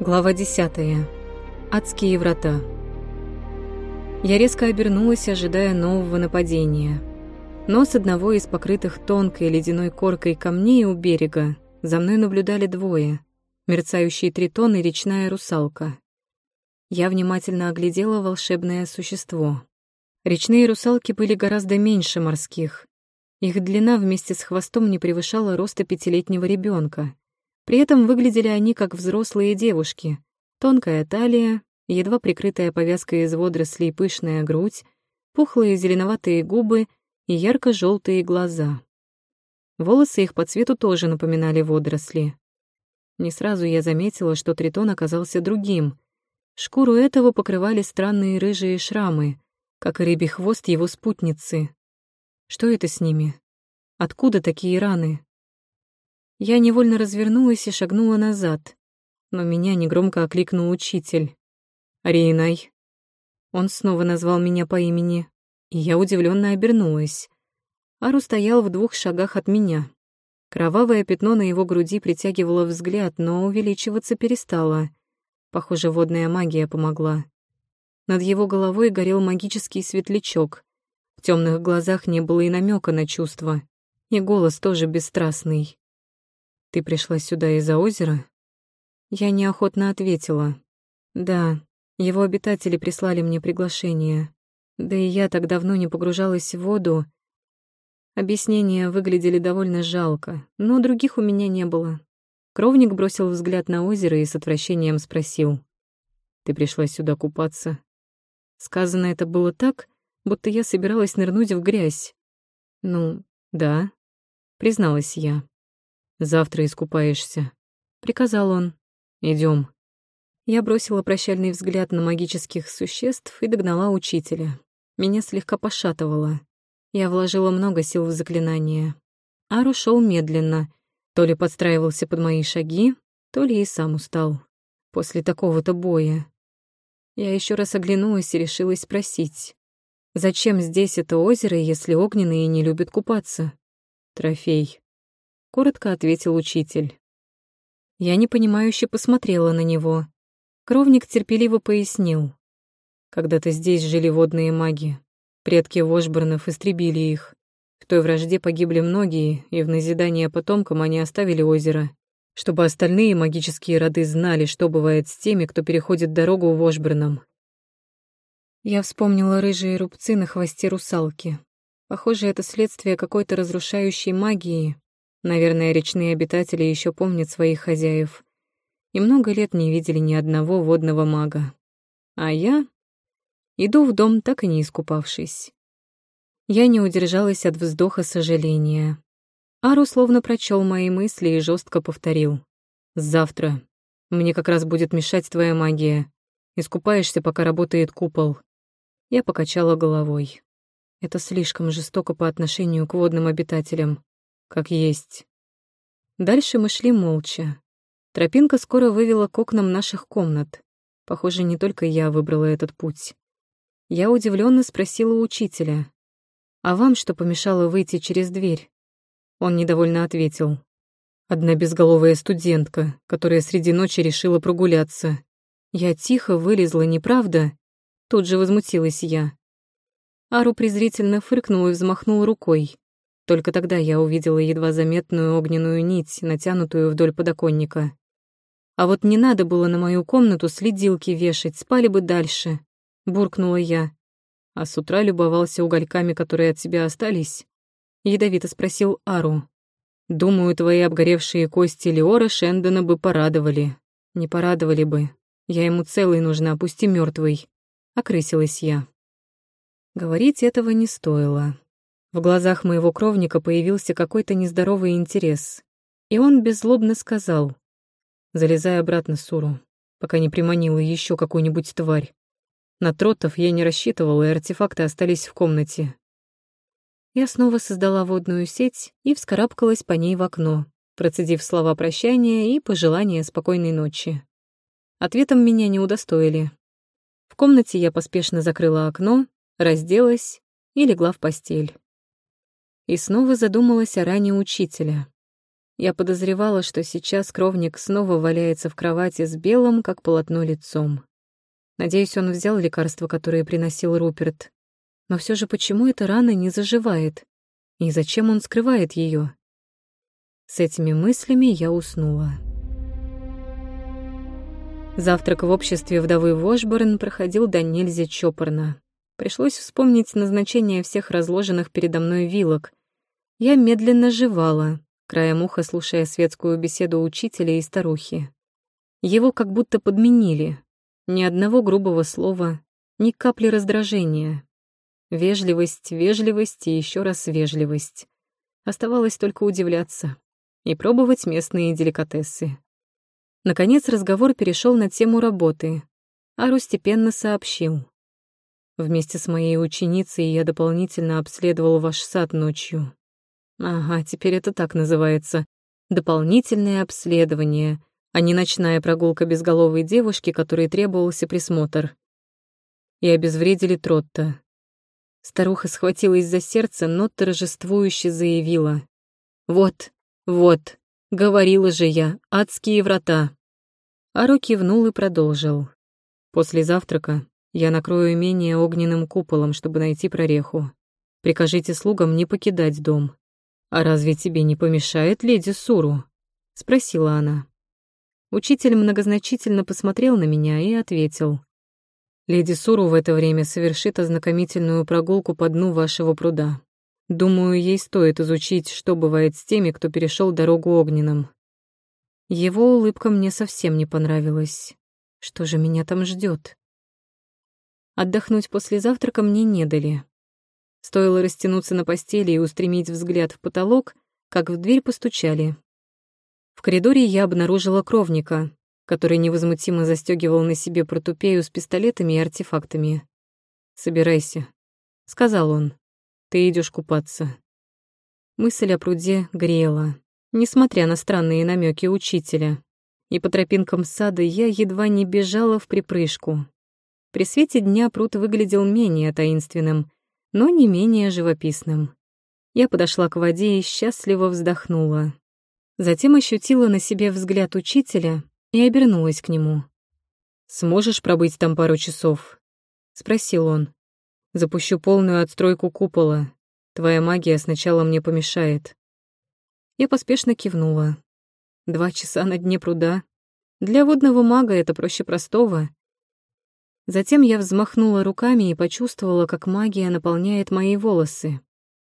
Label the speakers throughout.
Speaker 1: Глава 10. Адские врата. Я резко обернулась, ожидая нового нападения. Но с одного из покрытых тонкой ледяной коркой камней у берега за мной наблюдали двое — мерцающий тритон и речная русалка. Я внимательно оглядела волшебное существо. Речные русалки были гораздо меньше морских. Их длина вместе с хвостом не превышала роста пятилетнего ребенка. При этом выглядели они как взрослые девушки. Тонкая талия, едва прикрытая повязкой из водорослей пышная грудь, пухлые зеленоватые губы и ярко желтые глаза. Волосы их по цвету тоже напоминали водоросли. Не сразу я заметила, что тритон оказался другим. Шкуру этого покрывали странные рыжие шрамы, как и рыбий хвост его спутницы. Что это с ними? Откуда такие раны? Я невольно развернулась и шагнула назад, но меня негромко окликнул учитель. «Ринай». Он снова назвал меня по имени, и я удивленно обернулась. Ару стоял в двух шагах от меня. Кровавое пятно на его груди притягивало взгляд, но увеличиваться перестало. Похоже, водная магия помогла. Над его головой горел магический светлячок. В темных глазах не было и намека на чувства, и голос тоже бесстрастный. Ты пришла сюда из-за озера? Я неохотно ответила. Да, его обитатели прислали мне приглашение. Да и я так давно не погружалась в воду. Объяснения выглядели довольно жалко, но других у меня не было. Кровник бросил взгляд на озеро и с отвращением спросил. «Ты пришла сюда купаться?» Сказано это было так, будто я собиралась нырнуть в грязь. «Ну, да», — призналась я. Завтра искупаешься», — приказал он. Идем. Я бросила прощальный взгляд на магических существ и догнала учителя. Меня слегка пошатывало. Я вложила много сил в заклинание. Ару шел медленно, то ли подстраивался под мои шаги, то ли и сам устал. После такого-то боя. Я еще раз оглянулась и решилась спросить. Зачем здесь это озеро, если огненные не любят купаться? Трофей. — коротко ответил учитель. Я непонимающе посмотрела на него. Кровник терпеливо пояснил. Когда-то здесь жили водные маги. Предки Вошборнов истребили их. В той вражде погибли многие, и в назидание потомкам они оставили озеро, чтобы остальные магические роды знали, что бывает с теми, кто переходит дорогу Вошборном. Я вспомнила рыжие рубцы на хвосте русалки. Похоже, это следствие какой-то разрушающей магии, Наверное, речные обитатели еще помнят своих хозяев. И много лет не видели ни одного водного мага. А я иду в дом, так и не искупавшись. Я не удержалась от вздоха сожаления. Ару словно прочел мои мысли и жестко повторил. «Завтра. Мне как раз будет мешать твоя магия. Искупаешься, пока работает купол». Я покачала головой. Это слишком жестоко по отношению к водным обитателям как есть. Дальше мы шли молча. Тропинка скоро вывела к окнам наших комнат. Похоже, не только я выбрала этот путь. Я удивленно спросила учителя. «А вам что помешало выйти через дверь?» Он недовольно ответил. «Одна безголовая студентка, которая среди ночи решила прогуляться. Я тихо вылезла, неправда?» Тут же возмутилась я. Ару презрительно фыркнул и взмахнул рукой. Только тогда я увидела едва заметную огненную нить, натянутую вдоль подоконника. А вот не надо было на мою комнату следилки вешать, спали бы дальше, буркнула я. А с утра любовался угольками, которые от себя остались. Ядовито спросил Ару. Думаю, твои обгоревшие кости Леора Шендона бы порадовали. Не порадовали бы. Я ему целый нужна, пусть и мертвый. Окрысилась я. Говорить этого не стоило. В глазах моего кровника появился какой-то нездоровый интерес, и он беззлобно сказал, «Залезай обратно, Суру, пока не приманила еще какую-нибудь тварь. На тротов я не рассчитывал, и артефакты остались в комнате». Я снова создала водную сеть и вскарабкалась по ней в окно, процедив слова прощания и пожелания спокойной ночи. Ответом меня не удостоили. В комнате я поспешно закрыла окно, разделась и легла в постель и снова задумалась о ране учителя. Я подозревала, что сейчас кровник снова валяется в кровати с белым, как полотно, лицом. Надеюсь, он взял лекарства, которые приносил Руперт. Но все же почему эта рана не заживает? И зачем он скрывает ее? С этими мыслями я уснула. Завтрак в обществе вдовы Вошборн проходил до нельзя чопорно. Пришлось вспомнить назначение всех разложенных передо мной вилок. Я медленно жевала, краем уха слушая светскую беседу учителя и старухи. Его как будто подменили. Ни одного грубого слова, ни капли раздражения. Вежливость, вежливость и еще раз вежливость. Оставалось только удивляться и пробовать местные деликатесы. Наконец разговор перешел на тему работы. Ару степенно сообщил. Вместе с моей ученицей я дополнительно обследовал ваш сад ночью. Ага, теперь это так называется. Дополнительное обследование, а не ночная прогулка безголовой девушки, которой требовался присмотр. И обезвредили Тротта. Старуха схватилась за сердце, но торжествующе заявила. «Вот, вот, говорила же я, адские врата». Ару кивнул и продолжил. «После завтрака я накрою имение огненным куполом, чтобы найти прореху. Прикажите слугам не покидать дом. «А разве тебе не помешает леди Суру?» — спросила она. Учитель многозначительно посмотрел на меня и ответил. «Леди Суру в это время совершит ознакомительную прогулку по дну вашего пруда. Думаю, ей стоит изучить, что бывает с теми, кто перешел дорогу огненным». Его улыбка мне совсем не понравилась. Что же меня там ждет? Отдохнуть после завтрака мне не дали. Стоило растянуться на постели и устремить взгляд в потолок, как в дверь постучали. В коридоре я обнаружила кровника, который невозмутимо застегивал на себе протупею с пистолетами и артефактами. «Собирайся», — сказал он. «Ты идешь купаться». Мысль о пруде грела, несмотря на странные намеки учителя. И по тропинкам сада я едва не бежала в припрыжку. При свете дня пруд выглядел менее таинственным, но не менее живописным. Я подошла к воде и счастливо вздохнула. Затем ощутила на себе взгляд учителя и обернулась к нему. «Сможешь пробыть там пару часов?» — спросил он. «Запущу полную отстройку купола. Твоя магия сначала мне помешает». Я поспешно кивнула. Два часа на дне пруда. Для водного мага это проще простого. Затем я взмахнула руками и почувствовала, как магия наполняет мои волосы.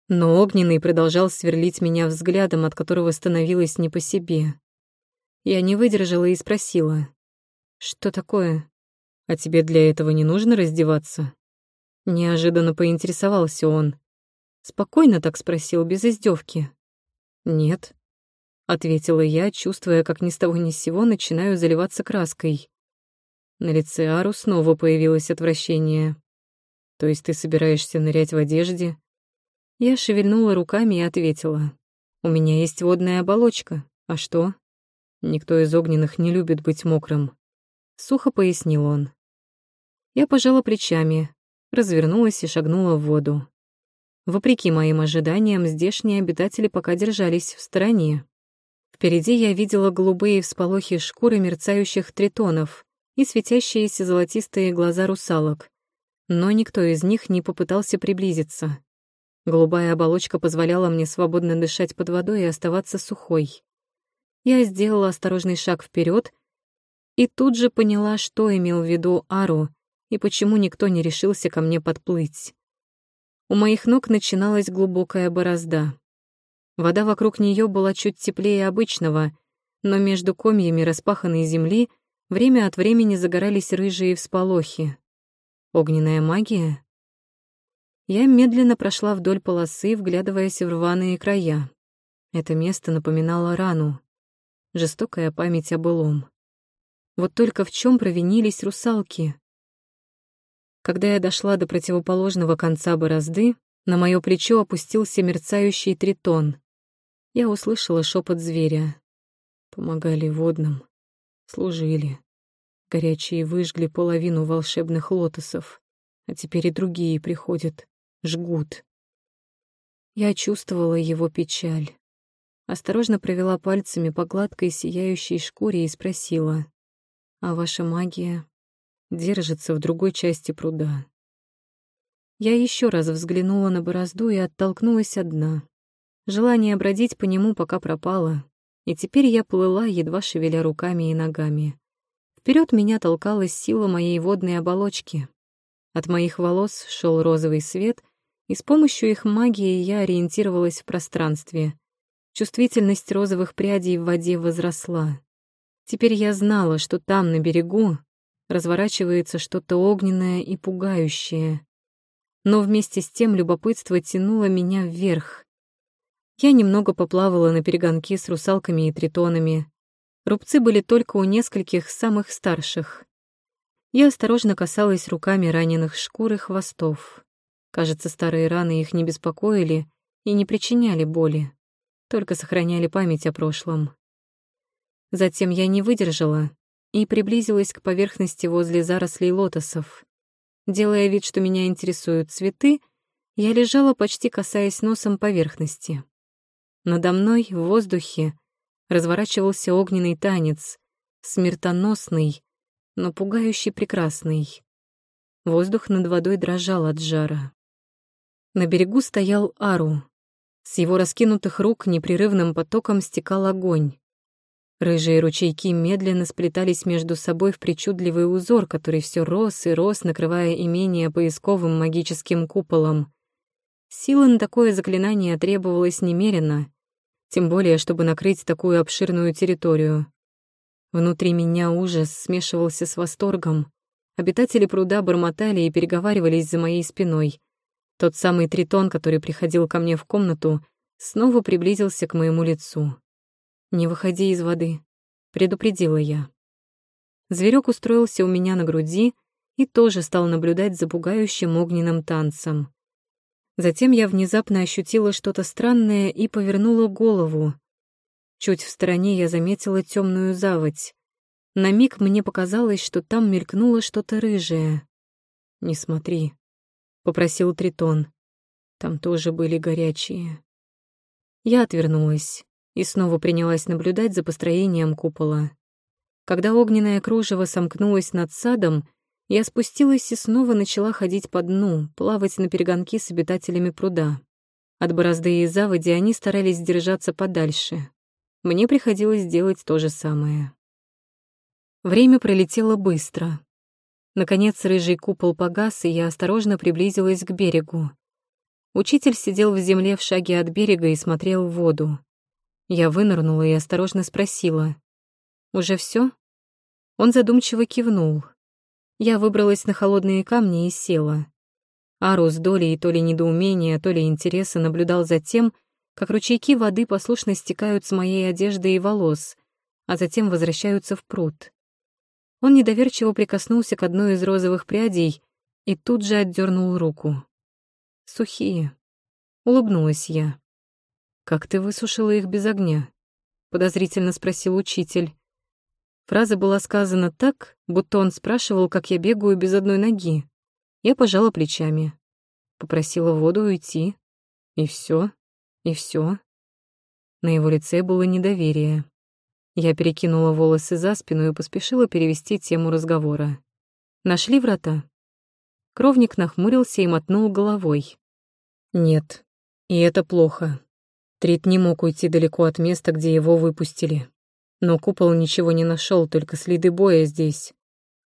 Speaker 1: Но огненный продолжал сверлить меня взглядом, от которого становилось не по себе. Я не выдержала и спросила. «Что такое? А тебе для этого не нужно раздеваться?» Неожиданно поинтересовался он. Спокойно так спросил, без издевки. «Нет», — ответила я, чувствуя, как ни с того ни с сего начинаю заливаться краской. На лице Ару снова появилось отвращение. «То есть ты собираешься нырять в одежде?» Я шевельнула руками и ответила. «У меня есть водная оболочка. А что?» «Никто из огненных не любит быть мокрым», — сухо пояснил он. Я пожала плечами, развернулась и шагнула в воду. Вопреки моим ожиданиям, здешние обитатели пока держались в стороне. Впереди я видела голубые всполохи шкуры мерцающих тритонов, и светящиеся золотистые глаза русалок. Но никто из них не попытался приблизиться. Голубая оболочка позволяла мне свободно дышать под водой и оставаться сухой. Я сделала осторожный шаг вперед и тут же поняла, что имел в виду Ару и почему никто не решился ко мне подплыть. У моих ног начиналась глубокая борозда. Вода вокруг нее была чуть теплее обычного, но между комьями распаханной земли — Время от времени загорались рыжие всполохи. Огненная магия? Я медленно прошла вдоль полосы, вглядываясь в рваные края. Это место напоминало рану. Жестокая память о былом. Вот только в чем провинились русалки? Когда я дошла до противоположного конца борозды, на мое плечо опустился мерцающий тритон. Я услышала шепот зверя. Помогали водным служили. Горячие выжгли половину волшебных лотосов, а теперь и другие приходят, жгут. Я чувствовала его печаль. Осторожно провела пальцами по гладкой сияющей шкуре и спросила, «А ваша магия держится в другой части пруда?» Я еще раз взглянула на борозду и оттолкнулась одна. Желание бродить по нему пока пропало, и теперь я плыла, едва шевеля руками и ногами. Вперед меня толкалась сила моей водной оболочки. От моих волос шел розовый свет, и с помощью их магии я ориентировалась в пространстве. Чувствительность розовых прядей в воде возросла. Теперь я знала, что там, на берегу, разворачивается что-то огненное и пугающее. Но вместе с тем любопытство тянуло меня вверх. Я немного поплавала на перегонки с русалками и тритонами. Рубцы были только у нескольких самых старших. Я осторожно касалась руками раненых шкур и хвостов. Кажется, старые раны их не беспокоили и не причиняли боли, только сохраняли память о прошлом. Затем я не выдержала и приблизилась к поверхности возле зарослей лотосов. Делая вид, что меня интересуют цветы, я лежала, почти касаясь носом поверхности. Надо мной в воздухе разворачивался огненный танец, смертоносный, но пугающе прекрасный. Воздух над водой дрожал от жара. На берегу стоял Ару. С его раскинутых рук непрерывным потоком стекал огонь. Рыжие ручейки медленно сплетались между собой в причудливый узор, который все рос и рос, накрывая имение поисковым магическим куполом. Сила на такое заклинание требовалась немерено, тем более, чтобы накрыть такую обширную территорию. Внутри меня ужас смешивался с восторгом. Обитатели пруда бормотали и переговаривались за моей спиной. Тот самый тритон, который приходил ко мне в комнату, снова приблизился к моему лицу. «Не выходи из воды», — предупредила я. Зверек устроился у меня на груди и тоже стал наблюдать за пугающим огненным танцем. Затем я внезапно ощутила что-то странное и повернула голову. Чуть в стороне я заметила темную заводь. На миг мне показалось, что там мелькнуло что-то рыжее. «Не смотри», — попросил Тритон. Там тоже были горячие. Я отвернулась и снова принялась наблюдать за построением купола. Когда огненное кружево сомкнулось над садом, я спустилась и снова начала ходить по дну, плавать на перегонки с обитателями пруда. От борозды и заводи они старались держаться подальше. Мне приходилось делать то же самое. Время пролетело быстро. Наконец рыжий купол погас, и я осторожно приблизилась к берегу. Учитель сидел в земле в шаге от берега и смотрел в воду. Я вынырнула и осторожно спросила. «Уже все? Он задумчиво кивнул. Я выбралась на холодные камни и села. Ару с долей то ли недоумения, то ли интереса наблюдал за тем, как ручейки воды послушно стекают с моей одежды и волос, а затем возвращаются в пруд. Он недоверчиво прикоснулся к одной из розовых прядей и тут же отдернул руку. «Сухие», — улыбнулась я. «Как ты высушила их без огня?» — подозрительно спросил учитель. Фраза была сказана так, будто он спрашивал, как я бегаю без одной ноги. Я пожала плечами. Попросила воду уйти. И все, и все. На его лице было недоверие. Я перекинула волосы за спину и поспешила перевести тему разговора. Нашли врата? Кровник нахмурился и мотнул головой. Нет, и это плохо. Трит не мог уйти далеко от места, где его выпустили. Но купол ничего не нашел, только следы боя здесь.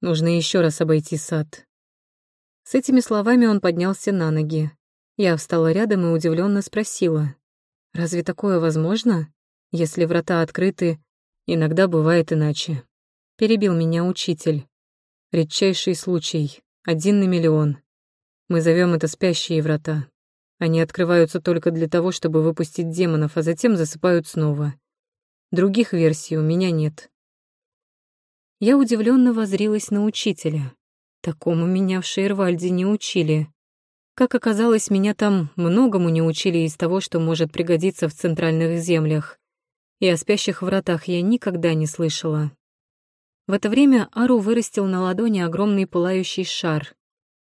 Speaker 1: Нужно еще раз обойти сад. С этими словами он поднялся на ноги. Я встала рядом и удивленно спросила. «Разве такое возможно? Если врата открыты, иногда бывает иначе». Перебил меня учитель. Редчайший случай, один на миллион. Мы зовем это спящие врата. Они открываются только для того, чтобы выпустить демонов, а затем засыпают снова. Других версий у меня нет. Я удивленно возрилась на учителя. Такому меня в Шейрвальде не учили. Как оказалось, меня там многому не учили из того, что может пригодиться в центральных землях. И о спящих вратах я никогда не слышала. В это время Ару вырастил на ладони огромный пылающий шар.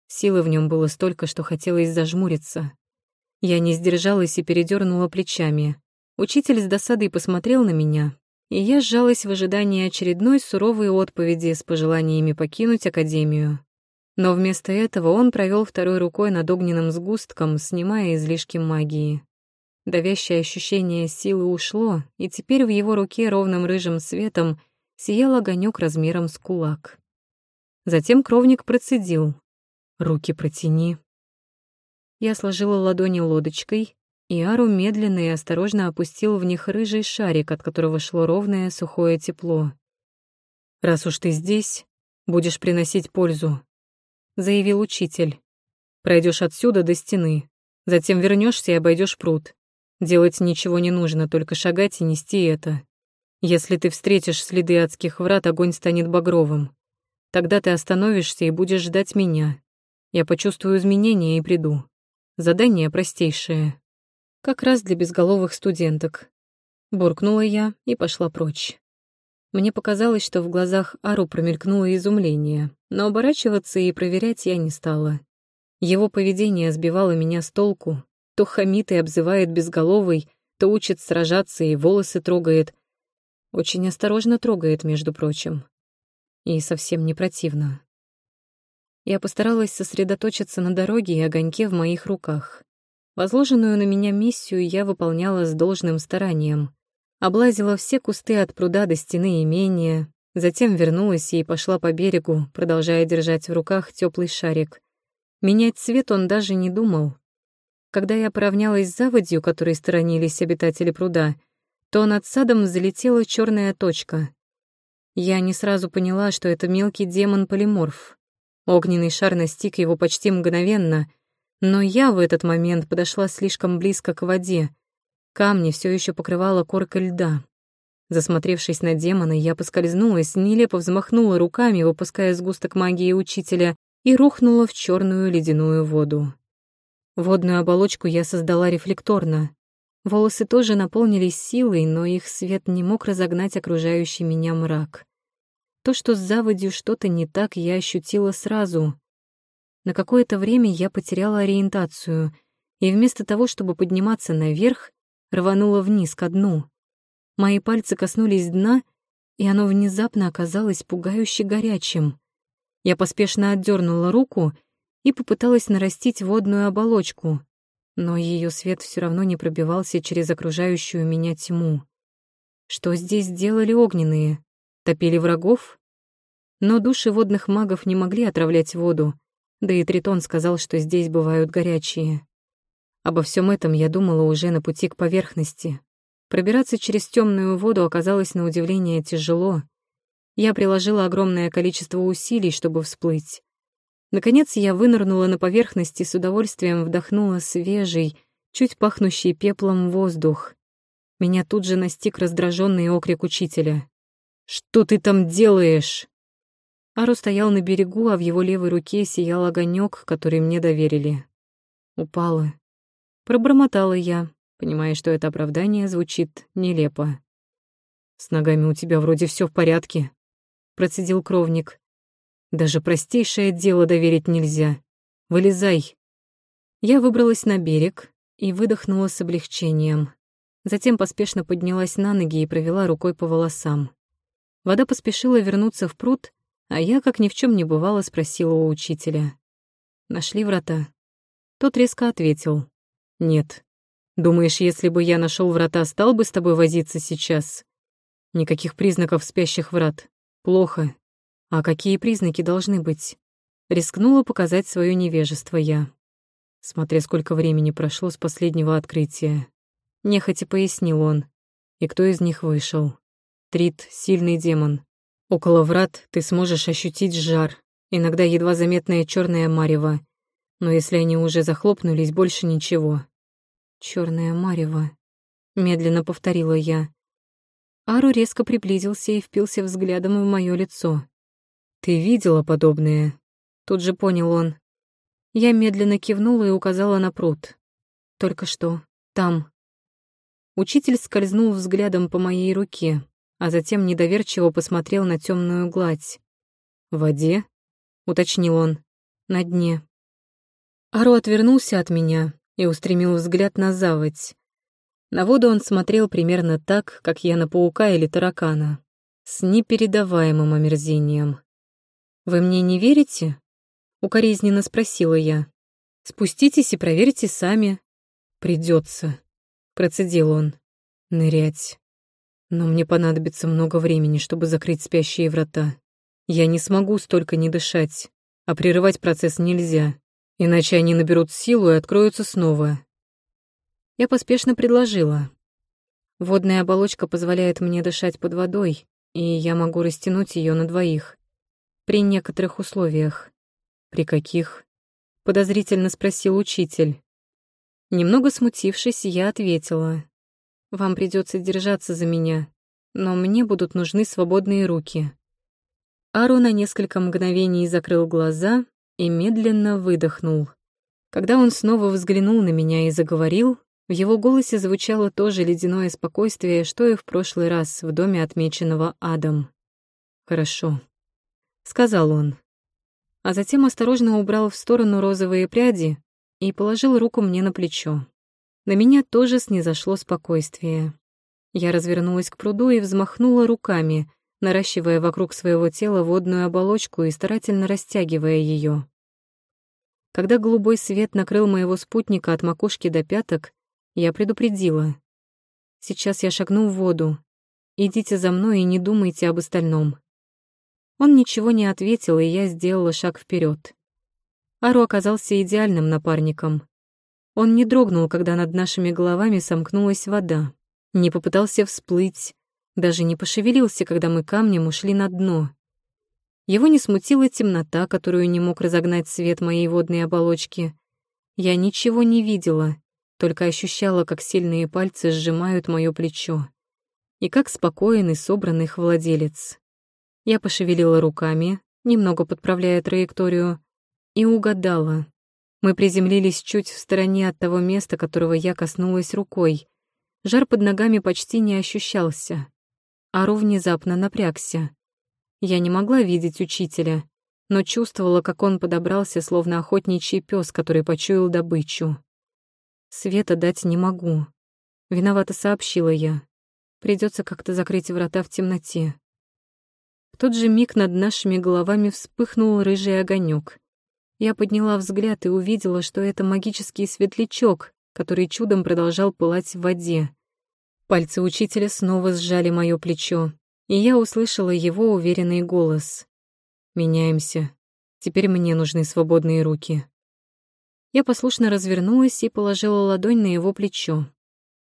Speaker 1: Силы в нем было столько, что хотелось зажмуриться. Я не сдержалась и передернула плечами. Учитель с досадой посмотрел на меня, и я сжалась в ожидании очередной суровой отповеди с пожеланиями покинуть Академию. Но вместо этого он провел второй рукой над огненным сгустком, снимая излишки магии. Давящее ощущение силы ушло, и теперь в его руке ровным рыжим светом сиял огонек размером с кулак. Затем кровник процедил. «Руки протяни». Я сложила ладони лодочкой, и Ару медленно и осторожно опустил в них рыжий шарик, от которого шло ровное сухое тепло. «Раз уж ты здесь, будешь приносить пользу», — заявил учитель. Пройдешь отсюда до стены, затем вернешься и обойдешь пруд. Делать ничего не нужно, только шагать и нести это. Если ты встретишь следы адских врат, огонь станет багровым. Тогда ты остановишься и будешь ждать меня. Я почувствую изменения и приду. Задание простейшее. Как раз для безголовых студенток. Буркнула я и пошла прочь. Мне показалось, что в глазах Ару промелькнуло изумление, но оборачиваться и проверять я не стала. Его поведение сбивало меня с толку. То хамит и обзывает безголовый, то учит сражаться и волосы трогает. Очень осторожно трогает, между прочим. И совсем не противно. Я постаралась сосредоточиться на дороге и огоньке в моих руках. Возложенную на меня миссию я выполняла с должным старанием. Облазила все кусты от пруда до стены имения, затем вернулась и пошла по берегу, продолжая держать в руках теплый шарик. Менять цвет он даже не думал. Когда я поравнялась с заводью, которой сторонились обитатели пруда, то над садом залетела черная точка. Я не сразу поняла, что это мелкий демон-полиморф. Огненный шар настиг его почти мгновенно — но я в этот момент подошла слишком близко к воде. Камни все еще покрывала корка льда. Засмотревшись на демона, я поскользнулась, нелепо взмахнула руками, выпуская сгусток магии учителя, и рухнула в черную ледяную воду. Водную оболочку я создала рефлекторно. Волосы тоже наполнились силой, но их свет не мог разогнать окружающий меня мрак. То, что с заводью что-то не так, я ощутила сразу. На какое-то время я потеряла ориентацию и вместо того, чтобы подниматься наверх, рванула вниз ко дну. Мои пальцы коснулись дна, и оно внезапно оказалось пугающе горячим. Я поспешно отдернула руку и попыталась нарастить водную оболочку, но ее свет все равно не пробивался через окружающую меня тьму. Что здесь делали огненные? Топили врагов? Но души водных магов не могли отравлять воду, да и Тритон сказал, что здесь бывают горячие. Обо всем этом я думала уже на пути к поверхности. Пробираться через темную воду оказалось на удивление тяжело. Я приложила огромное количество усилий, чтобы всплыть. Наконец я вынырнула на поверхность и с удовольствием вдохнула свежий, чуть пахнущий пеплом воздух. Меня тут же настиг раздраженный окрик учителя. «Что ты там делаешь?» Ару стоял на берегу, а в его левой руке сиял огонек, который мне доверили. Упала. Пробормотала я, понимая, что это оправдание звучит нелепо. «С ногами у тебя вроде все в порядке», — процедил кровник. «Даже простейшее дело доверить нельзя. Вылезай». Я выбралась на берег и выдохнула с облегчением. Затем поспешно поднялась на ноги и провела рукой по волосам. Вода поспешила вернуться в пруд, а я, как ни в чем не бывало, спросила у учителя. «Нашли врата?» Тот резко ответил. «Нет. Думаешь, если бы я нашел врата, стал бы с тобой возиться сейчас? Никаких признаков спящих врат. Плохо. А какие признаки должны быть?» Рискнула показать свое невежество я. Смотря сколько времени прошло с последнего открытия. Нехотя пояснил он. И кто из них вышел? Трит — сильный демон. Около врат ты сможешь ощутить жар, иногда едва заметное черное марево. Но если они уже захлопнулись, больше ничего. Черное марево, медленно повторила я. Ару резко приблизился и впился взглядом в мое лицо. Ты видела подобное? Тут же понял он. Я медленно кивнула и указала на пруд. Только что, там. Учитель скользнул взглядом по моей руке, а затем недоверчиво посмотрел на темную гладь. «В воде?» — уточнил он. «На дне». Аро отвернулся от меня и устремил взгляд на заводь. На воду он смотрел примерно так, как я на паука или таракана, с непередаваемым омерзением. «Вы мне не верите?» — укоризненно спросила я. «Спуститесь и проверьте сами». «Придется», — процедил он. «Нырять. Но мне понадобится много времени, чтобы закрыть спящие врата. Я не смогу столько не дышать, а прерывать процесс нельзя, иначе они наберут силу и откроются снова». Я поспешно предложила. Водная оболочка позволяет мне дышать под водой, и я могу растянуть ее на двоих. При некоторых условиях. При каких? Подозрительно спросил учитель. Немного смутившись, я ответила. Вам придется держаться за меня, но мне будут нужны свободные руки. Ару на несколько мгновений закрыл глаза и медленно выдохнул. Когда он снова взглянул на меня и заговорил, в его голосе звучало то же ледяное спокойствие, что и в прошлый раз в доме, отмеченного адом. «Хорошо», сказал он. А затем осторожно убрал в сторону розовые пряди и положил руку мне на плечо. На меня тоже снизошло спокойствие. Я развернулась к пруду и взмахнула руками, наращивая вокруг своего тела водную оболочку и старательно растягивая ее. Когда голубой свет накрыл моего спутника от макушки до пяток, я предупредила. «Сейчас я шагну в воду. Идите за мной и не думайте об остальном. Он ничего не ответил, и я сделала шаг вперед. Ару оказался идеальным напарником. Он не дрогнул, когда над нашими головами сомкнулась вода, не попытался всплыть, даже не пошевелился, когда мы камнем ушли на дно. Его не смутила темнота, которую не мог разогнать свет моей водной оболочки. Я ничего не видела, только ощущала, как сильные пальцы сжимают моё плечо. И как спокоен и собран их владелец. Я пошевелила руками, немного подправляя траекторию, и угадала. Мы приземлились чуть в стороне от того места, которого я коснулась рукой. Жар под ногами почти не ощущался. Ару внезапно напрягся. Я не могла видеть учителя, но чувствовала, как он подобрался, словно охотничий пес, который почуял добычу. Света дать не могу. Виновато сообщила я. Придется как-то закрыть врата в темноте. В тот же миг над нашими головами вспыхнул рыжий огонек. Я подняла взгляд и увидела, что это магический светлячок, который чудом продолжал пылать в воде. Пальцы учителя снова сжали моё плечо, и я услышала его уверенный голос. «Меняемся. Теперь мне нужны свободные руки». Я послушно развернулась и положила ладонь на его плечо.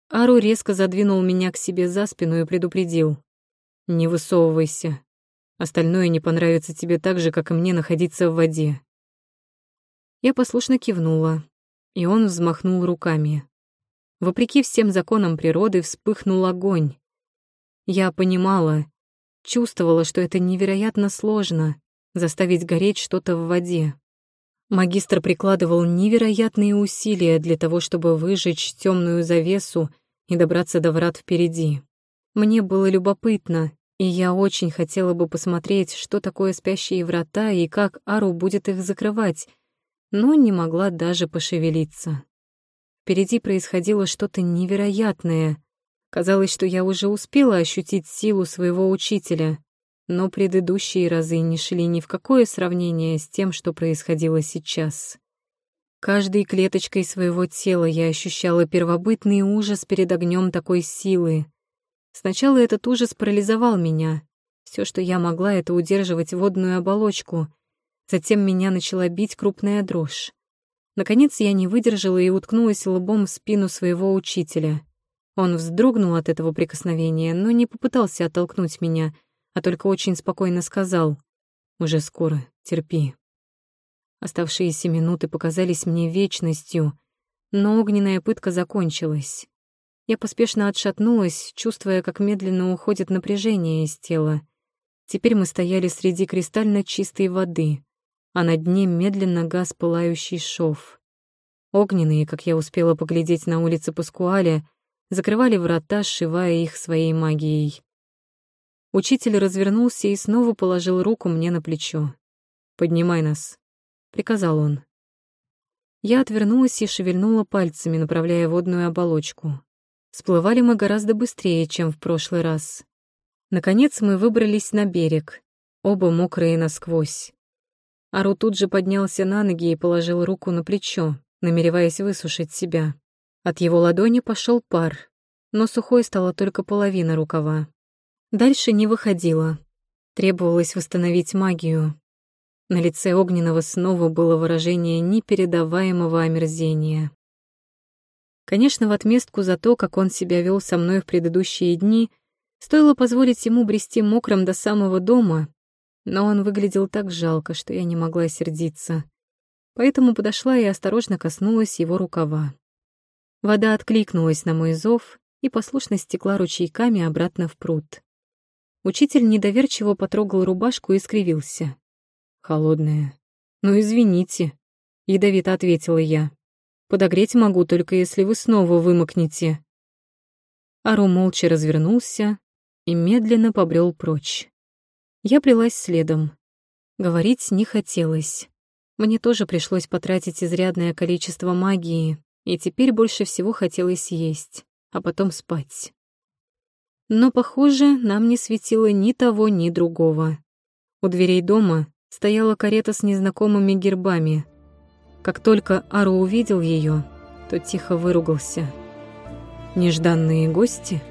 Speaker 1: Ару резко задвинул меня к себе за спину и предупредил. «Не высовывайся. Остальное не понравится тебе так же, как и мне находиться в воде». Я послушно кивнула, и он взмахнул руками. Вопреки всем законам природы вспыхнул огонь. Я понимала, чувствовала, что это невероятно сложно — заставить гореть что-то в воде. Магистр прикладывал невероятные усилия для того, чтобы выжечь темную завесу и добраться до врат впереди. Мне было любопытно, и я очень хотела бы посмотреть, что такое спящие врата и как Ару будет их закрывать, но не могла даже пошевелиться. Впереди происходило что-то невероятное. Казалось, что я уже успела ощутить силу своего учителя, но предыдущие разы не шли ни в какое сравнение с тем, что происходило сейчас. Каждой клеточкой своего тела я ощущала первобытный ужас перед огнем такой силы, Сначала этот ужас парализовал меня. Все, что я могла, это удерживать водную оболочку. Затем меня начала бить крупная дрожь. Наконец я не выдержала и уткнулась лбом в спину своего учителя. Он вздрогнул от этого прикосновения, но не попытался оттолкнуть меня, а только очень спокойно сказал «Уже скоро, терпи». Оставшиеся минуты показались мне вечностью, но огненная пытка закончилась. Я поспешно отшатнулась, чувствуя, как медленно уходит напряжение из тела. Теперь мы стояли среди кристально чистой воды, а на дне медленно гас пылающий шов. Огненные, как я успела поглядеть на улице Паскуаля, закрывали врата, сшивая их своей магией. Учитель развернулся и снова положил руку мне на плечо. «Поднимай нас», — приказал он. Я отвернулась и шевельнула пальцами, направляя водную оболочку. Всплывали мы гораздо быстрее, чем в прошлый раз. Наконец мы выбрались на берег, оба мокрые насквозь. Ару тут же поднялся на ноги и положил руку на плечо, намереваясь высушить себя. От его ладони пошел пар, но сухой стала только половина рукава. Дальше не выходило. Требовалось восстановить магию. На лице Огненного снова было выражение непередаваемого омерзения. Конечно, в отместку за то, как он себя вел со мной в предыдущие дни, стоило позволить ему брести мокрым до самого дома, но он выглядел так жалко, что я не могла сердиться. Поэтому подошла и осторожно коснулась его рукава. Вода откликнулась на мой зов и послушно стекла ручейками обратно в пруд. Учитель недоверчиво потрогал рубашку и скривился. «Холодная. Ну, извините», — ядовито ответила я. Подогреть могу, только если вы снова вымокнете». Ару молча развернулся и медленно побрел прочь. Я плелась следом. Говорить не хотелось. Мне тоже пришлось потратить изрядное количество магии, и теперь больше всего хотелось есть, а потом спать. Но, похоже, нам не светило ни того, ни другого. У дверей дома стояла карета с незнакомыми гербами — как только Ару увидел ее, то тихо выругался. «Нежданные гости?»